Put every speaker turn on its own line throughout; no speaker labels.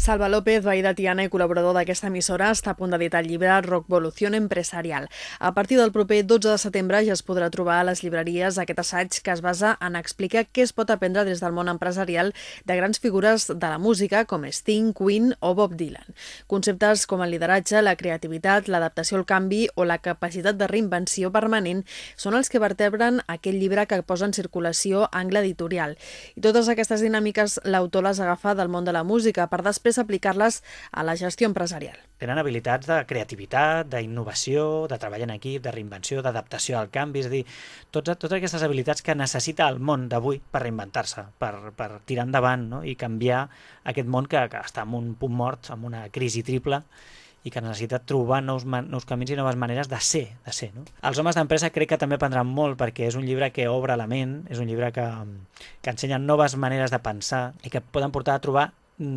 Salva López, veí de Tiana i col·laborador d'aquesta emissora, està a punt d'editar el llibre Rockvolución Empresarial. A partir del proper 12 de setembre ja es podrà trobar a les llibreries aquest assaig que es basa en explicar què es pot aprendre des del món empresarial de grans figures de la música com Sting, Queen o Bob Dylan. Conceptes com el lideratge, la creativitat, l'adaptació al canvi o la capacitat de reinvenció permanent són els que vertebren aquell llibre que posa en circulació Angle Editorial. I totes aquestes dinàmiques l'autor les agafa del món de la música per després després aplicar-les a la gestió empresarial.
Tenen habilitats de creativitat, d'innovació, de treball en equip, de reinvenció, d'adaptació al canvi, és a dir, totes, totes aquestes habilitats que necessita el món d'avui per reinventar-se, per, per tirar endavant no? i canviar aquest món que, que està en un punt mort, amb una crisi triple, i que necessita trobar nous, nous camins i noves maneres de ser. De ser no? Els homes d'empresa crec que també prendran molt perquè és un llibre que obre la ment, és un llibre que, que ensenya noves maneres de pensar i que poden portar a trobar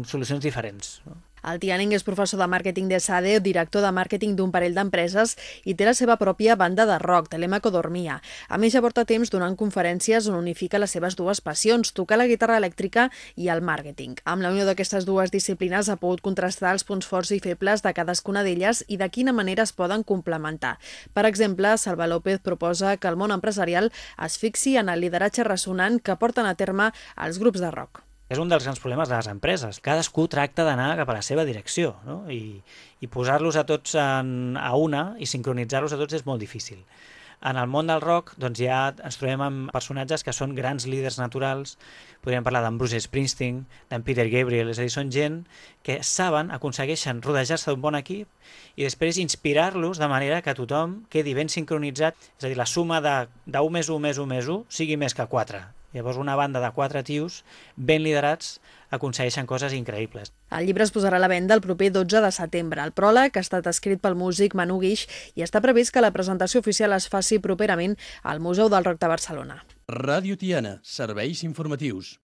solucions diferents. No?
El Tianing és professor de màrqueting de SADE, director de màrqueting d'un parell d'empreses i té la seva pròpia banda de rock, Telemaco Dormia. A més, ja porta temps donant conferències on unifica les seves dues passions, tocar la guitarra elèctrica i el màrqueting. Amb la unió d'aquestes dues disciplines ha pogut contrastar els punts forts i febles de cadascuna d'elles i de quina manera es poden complementar. Per exemple, Salva López proposa que el món empresarial es fixi en el lideratge ressonant que porten a terme els grups de rock.
És un dels grans problemes de les empreses. Cadascú tracta d'anar cap a la seva direcció no? i, i posar-los a tots en, a una i sincronitzar-los a tots és molt difícil. En el món del rock doncs ja ens trobem amb personatges que són grans líders naturals, podríem parlar d'en Bruce Springsteen, d'en Peter Gabriel, és a dir, són gent que saben, aconsegueixen rodejar-se d'un bon equip i després inspirar-los de manera que tothom quedi ben sincronitzat, és a dir, la suma de, de 1 més 1 més 1 més 1 sigui més que 4. Llavors una banda de quatre tios ben liderats aconsegueixen coses increïbles.
El llibre es posarà a la venda el proper 12 de setembre. El pròleg ha estat escrit pel músic Manu Guix i està previst que la presentació oficial es faci properament al Museu del Roc de Barcelona.
Ràdio Tiana, serveis informatius.